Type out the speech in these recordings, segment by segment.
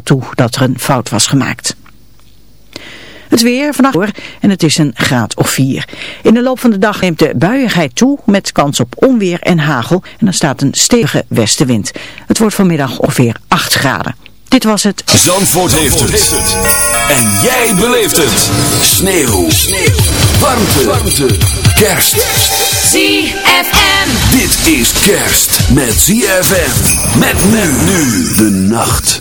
toe dat er een fout was gemaakt. Het weer vannacht door en het is een graad of 4. In de loop van de dag neemt de buiigheid toe met kans op onweer en hagel en er staat een stevige westenwind. Het wordt vanmiddag ongeveer 8 graden. Dit was het. Zandvoort, heeft, het. En jij beleeft het. Sneeuw. Sneeuw. Warmte. Warmte. Kerst. ZFM. Dit is kerst met ZFM. Met men nu de nacht.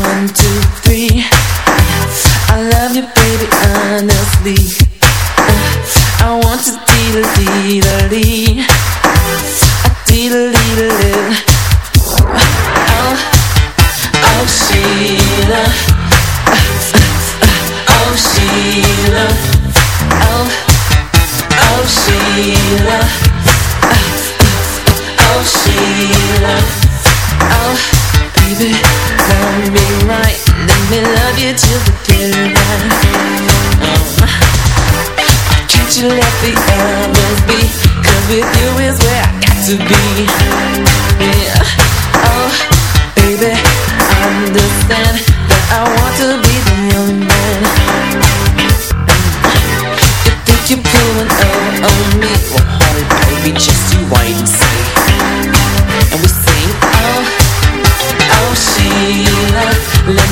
One, two, three. I love you, baby, honestly. I want to dee-da-dee-da-dee Oh, oh, Sheila. Oh, Sheila. Oh, oh, Sheila. Oh, Sheila. Oh, baby. Love me right Let me love you till the uh-huh. you the others with you is where I got to be. Yeah. Oh, baby Understand That I want to be the only man.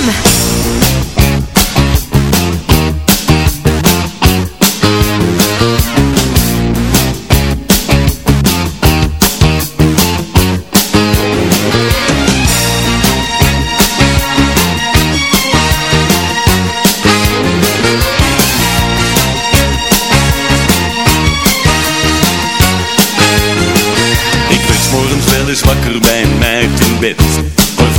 Ik bens voormds wel eens wakker bij mij in bed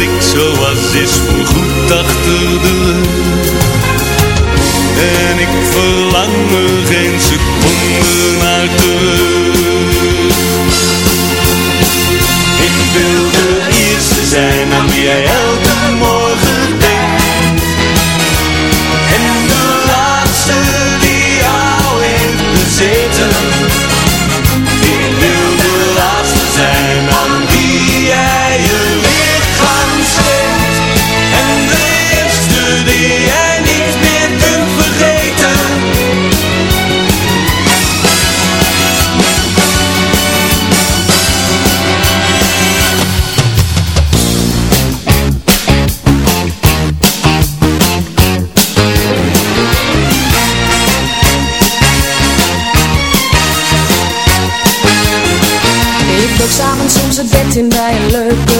ik zo was is voorgoed achter de rug. En ik verlang er geen seconde naar terug. Ik wil de eerste zijn aan wie jij elke morgen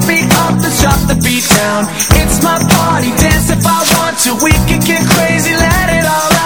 the beat up, let's drop the beat down. It's my party, dance if I want to, we can get crazy, let it all out.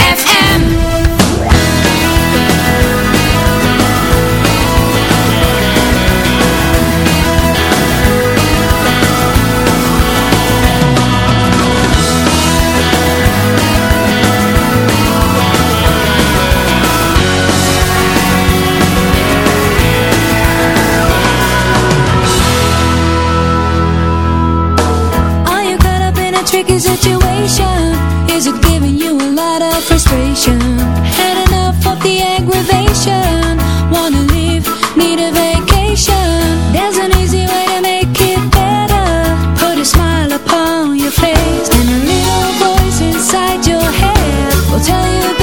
Situation? Is it giving you a lot of frustration? Had enough of the aggravation? Wanna leave? Need a vacation? There's an easy way to make it better. Put a smile upon your face, and a little voice inside your head will tell you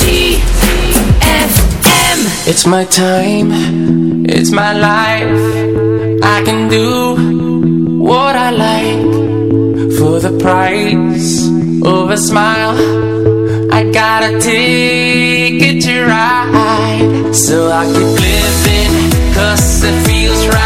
ZFM It's my time, it's my life. I can do what I like For the price of a smile. I got a ticket to ride So I keep living cause it feels right.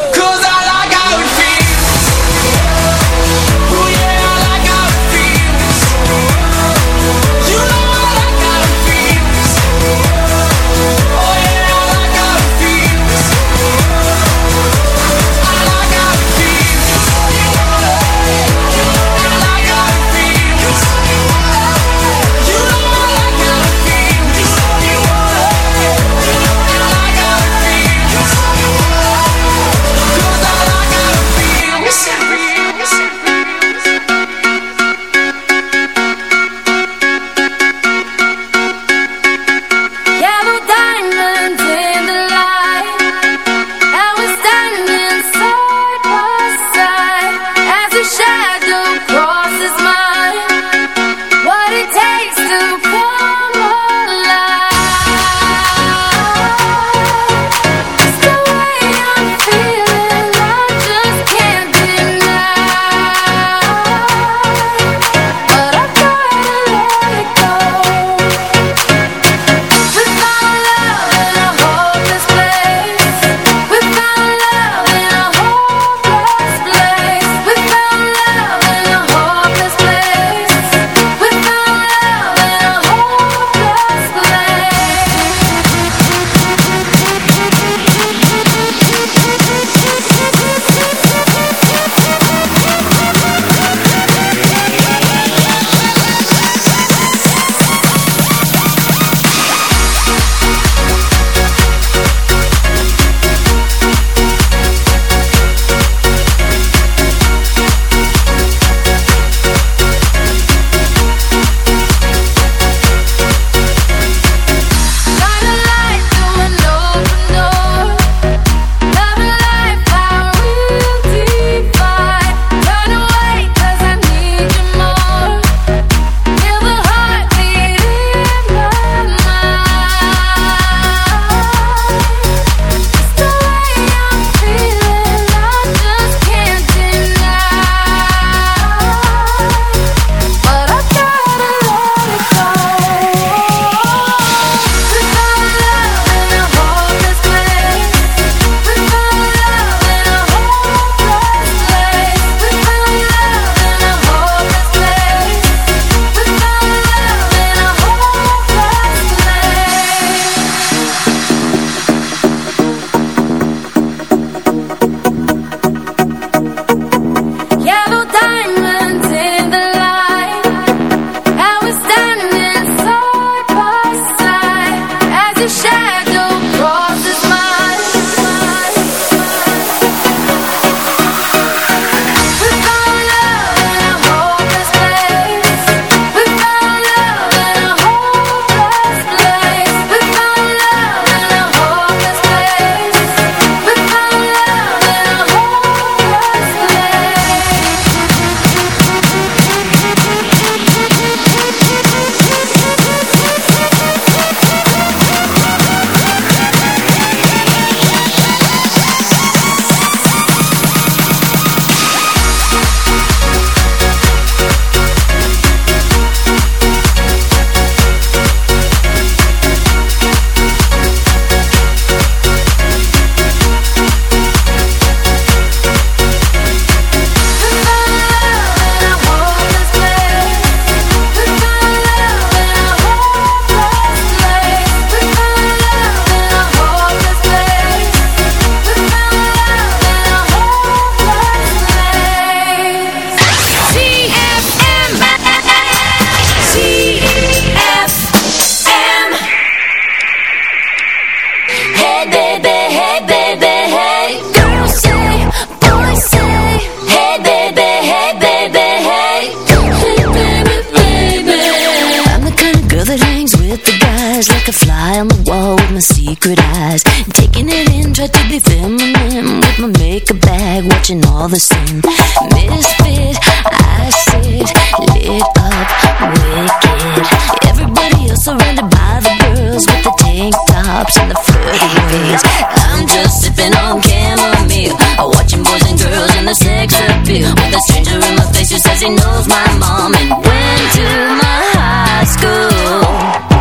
secret eyes. Taking it in, try to be feminine With my makeup bag, watching all the sin Misfit, I sit, lit up, wicked. Everybody else surrounded by the girls With the tank tops and the flirty ways. I'm just sipping on chamomile Watching boys and girls in the sex appeal. With a stranger in my face who says he knows my mom And went to my high school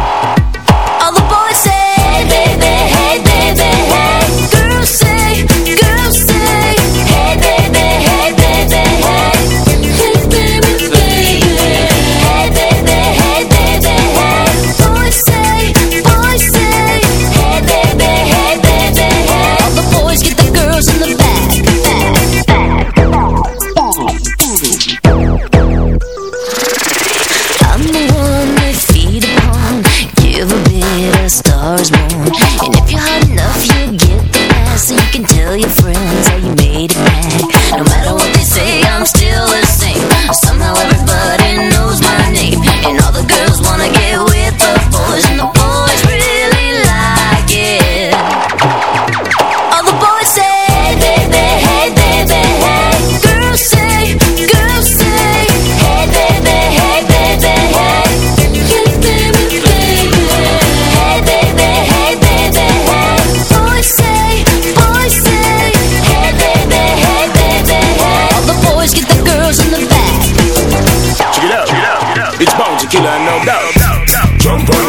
hey baby, hey. Girls say, girls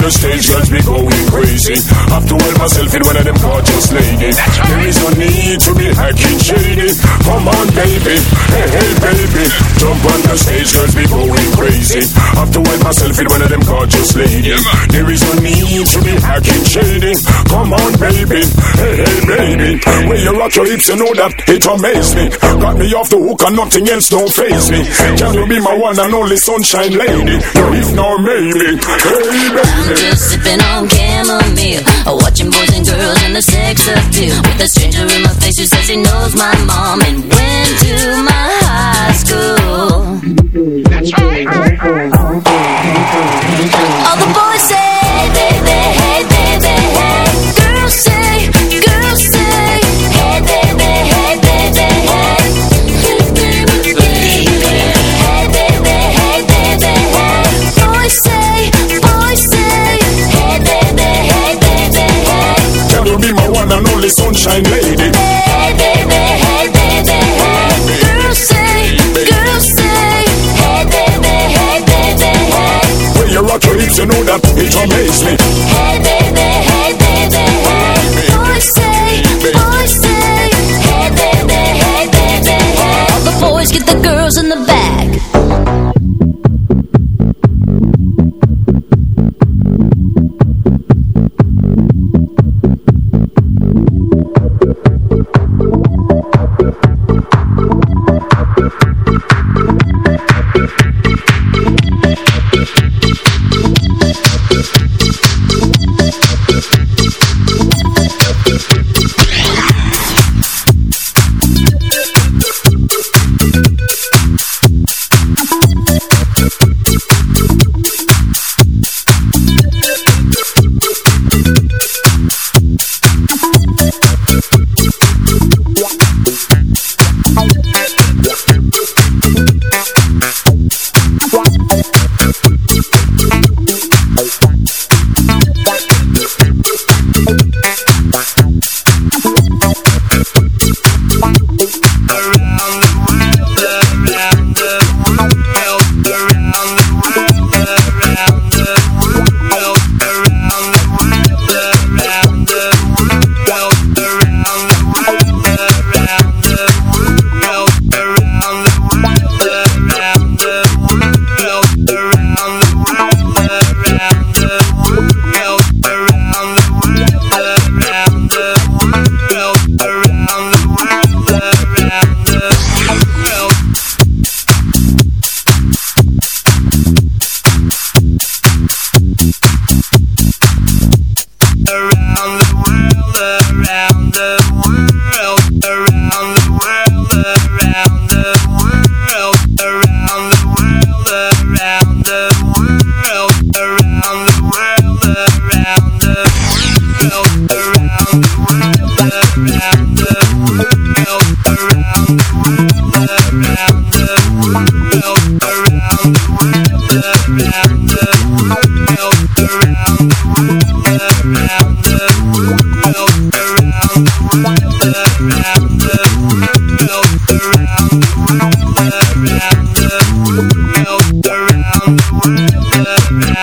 the stage, girls be going crazy. Have to hold myself in one of them gorgeous ladies. There is no need to be acting shady. Come on, baby, hey, hey, baby. Jump on the stage, girls be going crazy. Have to hold myself in one of them gorgeous ladies. There is no need to be acting shady. Come on, baby, hey, hey, baby. When you rock your hips, you know that it amaze me. Got me off the hook and nothing else don't faze me. Can you be my one and only sunshine lady? You're if now maybe, hey baby. Just sipping on chamomile. Watching boys and girls and the sex appeal. With a stranger in my face who says he knows my mom And went to my high school. All the boys sunshine lady? Hey baby, hey baby, hey Girls say, girls say, hey baby, hey baby, hey When you rock your hips, you know that it amaze me.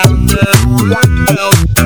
around the world.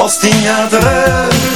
als tien jaar terug.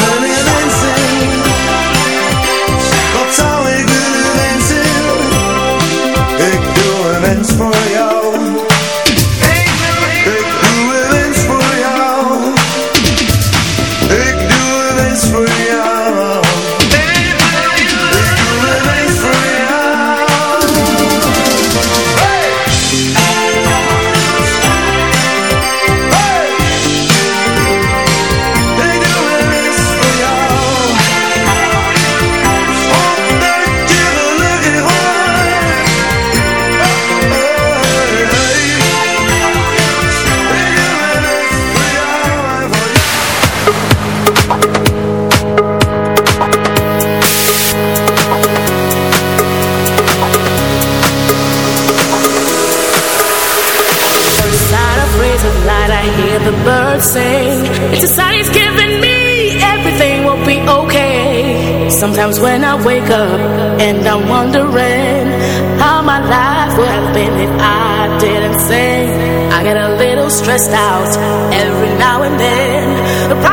Honey, stressed out every now and then.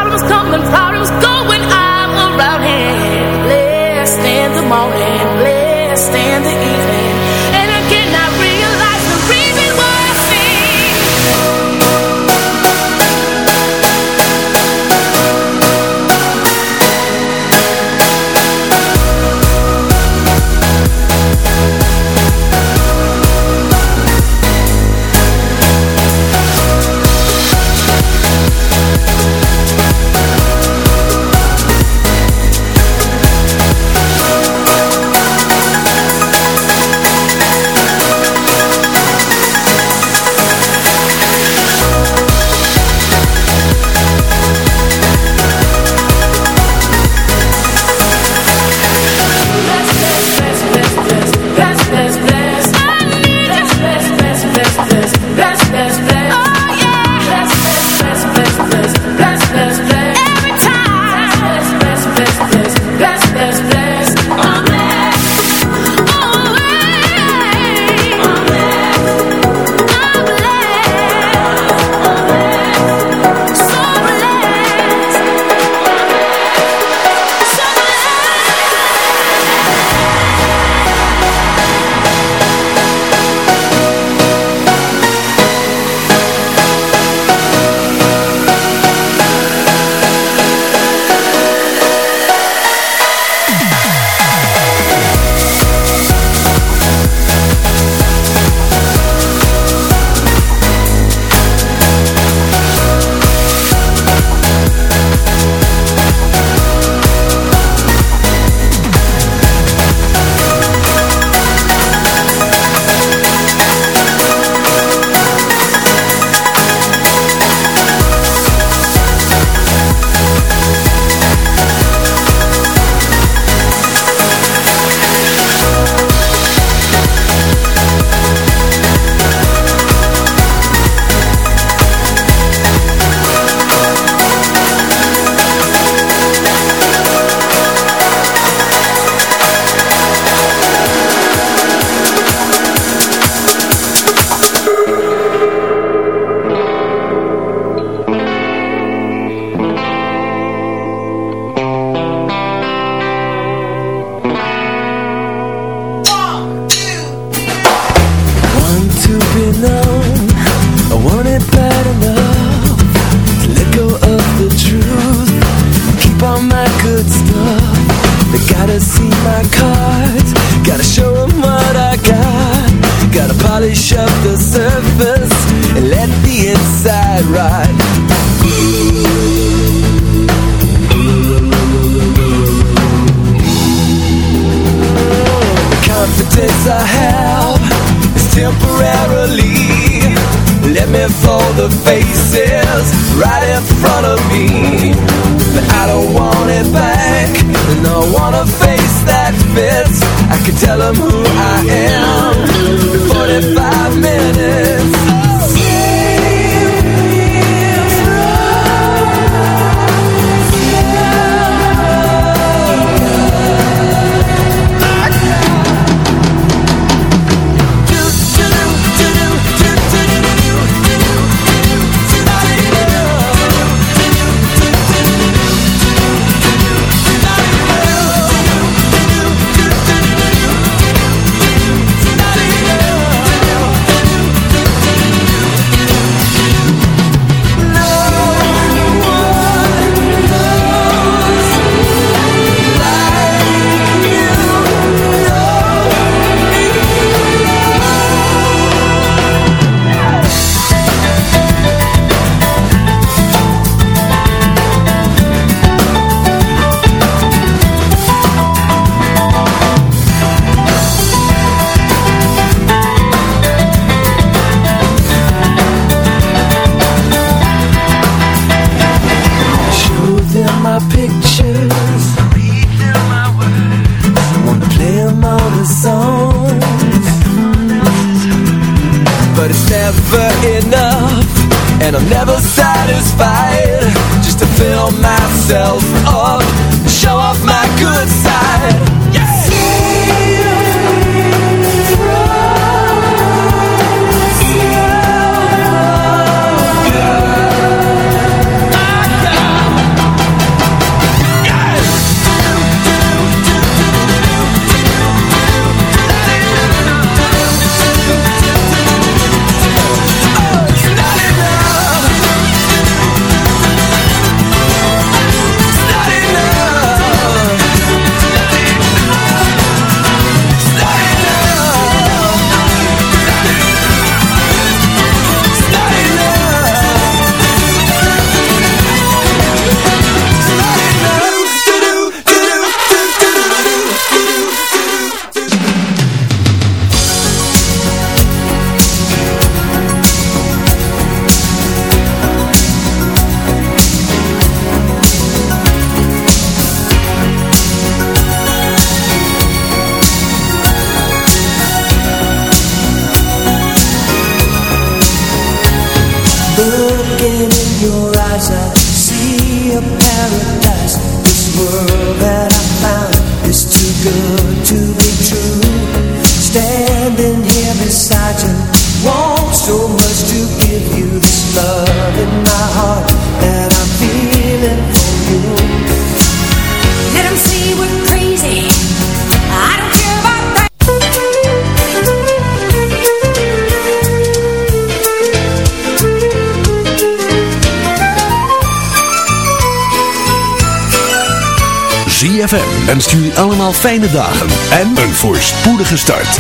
En stuur allemaal fijne dagen en een voorspoedige start.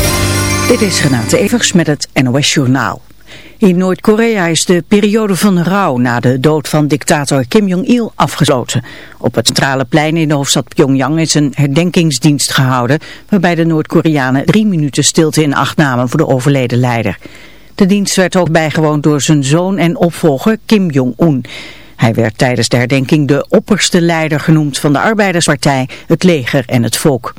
Dit is Renate Evers met het NOS Journaal. In Noord-Korea is de periode van rouw na de dood van dictator Kim Jong-il afgesloten. Op het centrale plein in de hoofdstad Pyongyang is een herdenkingsdienst gehouden... waarbij de Noord-Koreanen drie minuten stilte in acht namen voor de overleden leider. De dienst werd ook bijgewoond door zijn zoon en opvolger Kim Jong-un... Hij werd tijdens de herdenking de opperste leider genoemd van de Arbeiderspartij, het leger en het volk.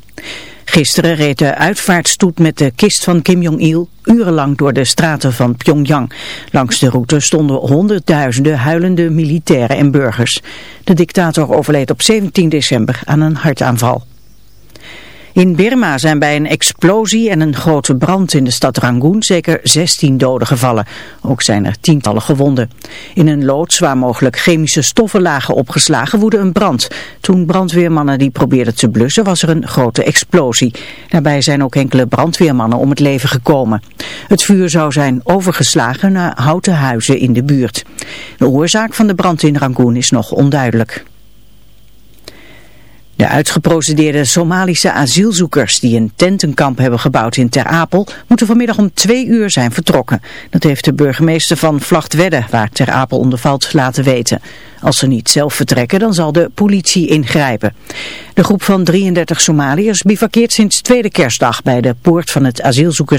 Gisteren reed de uitvaartstoet met de kist van Kim Jong-il urenlang door de straten van Pyongyang. Langs de route stonden honderdduizenden huilende militairen en burgers. De dictator overleed op 17 december aan een hartaanval. In Birma zijn bij een explosie en een grote brand in de stad Rangoon zeker 16 doden gevallen. Ook zijn er tientallen gewonden. In een loods waar mogelijk chemische stoffen lagen opgeslagen woedde een brand. Toen brandweermannen die probeerden te blussen was er een grote explosie. Daarbij zijn ook enkele brandweermannen om het leven gekomen. Het vuur zou zijn overgeslagen naar houten huizen in de buurt. De oorzaak van de brand in Rangoon is nog onduidelijk. De uitgeprocedeerde Somalische asielzoekers die een tentenkamp hebben gebouwd in Ter Apel moeten vanmiddag om twee uur zijn vertrokken. Dat heeft de burgemeester van Vlachtwedde, waar Ter Apel onder valt, laten weten. Als ze niet zelf vertrekken, dan zal de politie ingrijpen. De groep van 33 Somaliërs bivakkeert sinds tweede kerstdag bij de poort van het asielzoekers.